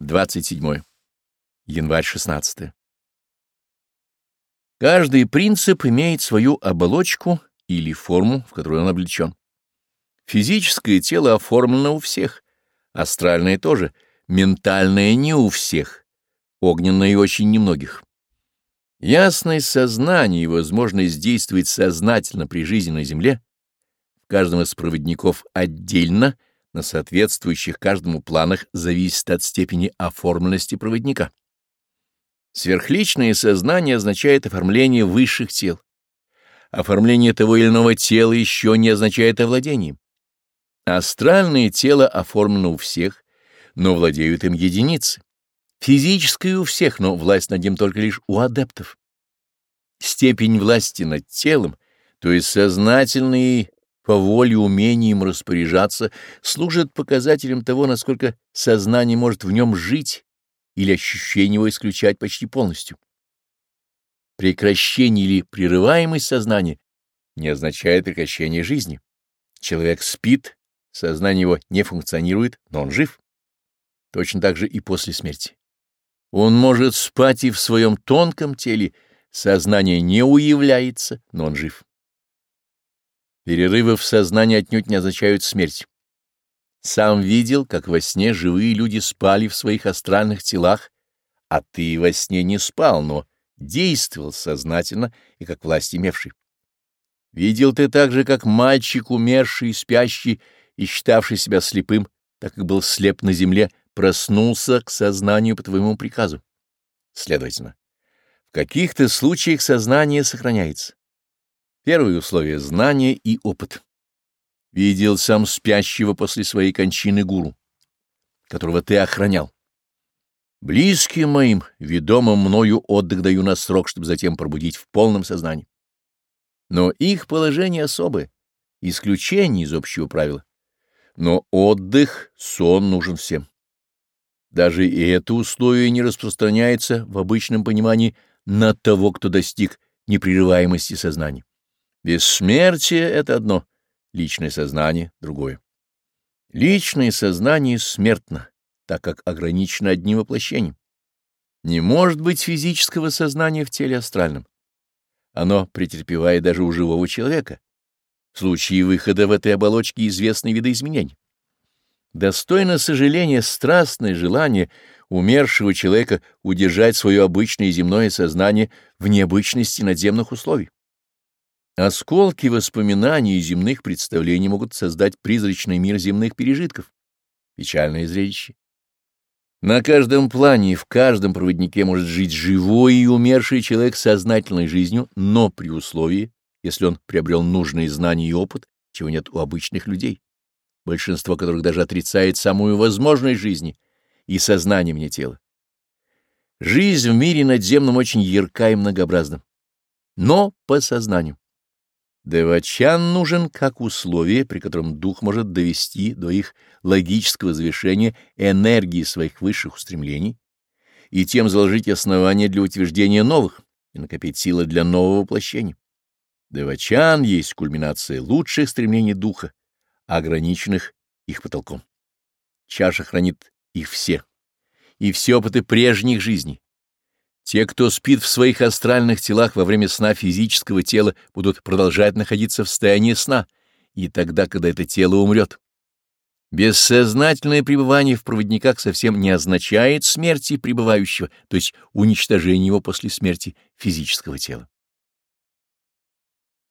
27 январь 16 Каждый принцип имеет свою оболочку или форму, в которую он облечен. Физическое тело оформлено у всех, астральное тоже, ментальное не у всех, огненное и очень немногих. Ясность сознания и возможность действовать сознательно при жизни на Земле в каждом из проводников отдельно – на соответствующих каждому планах зависит от степени оформленности проводника. Сверхличное сознание означает оформление высших тел. Оформление того или иного тела еще не означает овладение. Астральное тело оформлено у всех, но владеют им единицы. Физическое у всех, но власть над ним только лишь у адептов. Степень власти над телом, то есть сознательный по воле, умениям распоряжаться, служит показателем того, насколько сознание может в нем жить или ощущение его исключать почти полностью. Прекращение или прерываемость сознания не означает прекращение жизни. Человек спит, сознание его не функционирует, но он жив. Точно так же и после смерти. Он может спать и в своем тонком теле, сознание не уявляется, но он жив. Перерывы в сознании отнюдь не означают смерть. Сам видел, как во сне живые люди спали в своих астральных телах, а ты во сне не спал, но действовал сознательно и как власть имевший. Видел ты также, как мальчик, умерший, спящий и считавший себя слепым, так как был слеп на земле, проснулся к сознанию по твоему приказу. Следовательно, в каких-то случаях сознание сохраняется. Первое условие — знание и опыт. Видел сам спящего после своей кончины гуру, которого ты охранял. Близким моим, ведомым мною отдых даю на срок, чтобы затем пробудить в полном сознании. Но их положение особое, исключение из общего правила. Но отдых, сон нужен всем. Даже и это условие не распространяется в обычном понимании на того, кто достиг непрерываемости сознания. Бессмертие — это одно, личное сознание — другое. Личное сознание смертно, так как ограничено одним воплощением. Не может быть физического сознания в теле астральном. Оно претерпевает даже у живого человека. В случае выхода в этой оболочке известны виды изменений. Достойно сожаления страстное желание умершего человека удержать свое обычное земное сознание в необычности надземных условий. Осколки воспоминаний и земных представлений могут создать призрачный мир земных пережитков. Печальное зрелище. На каждом плане и в каждом проводнике может жить живой и умерший человек сознательной жизнью, но при условии, если он приобрел нужные знания и опыт, чего нет у обычных людей, большинство которых даже отрицает самую возможность жизни и сознание мне тела. Жизнь в мире надземном очень ярка и многообразна, но по сознанию. Девачан нужен как условие, при котором дух может довести до их логического завершения энергии своих высших устремлений и тем заложить основания для утверждения новых и накопить силы для нового воплощения. Девачан есть кульминация лучших стремлений духа, ограниченных их потолком. Чаша хранит их все, и все опыты прежних жизней, те, кто спит в своих астральных телах во время сна физического тела, будут продолжать находиться в состоянии сна, и тогда, когда это тело умрет. Бессознательное пребывание в проводниках совсем не означает смерти пребывающего, то есть уничтожение его после смерти физического тела.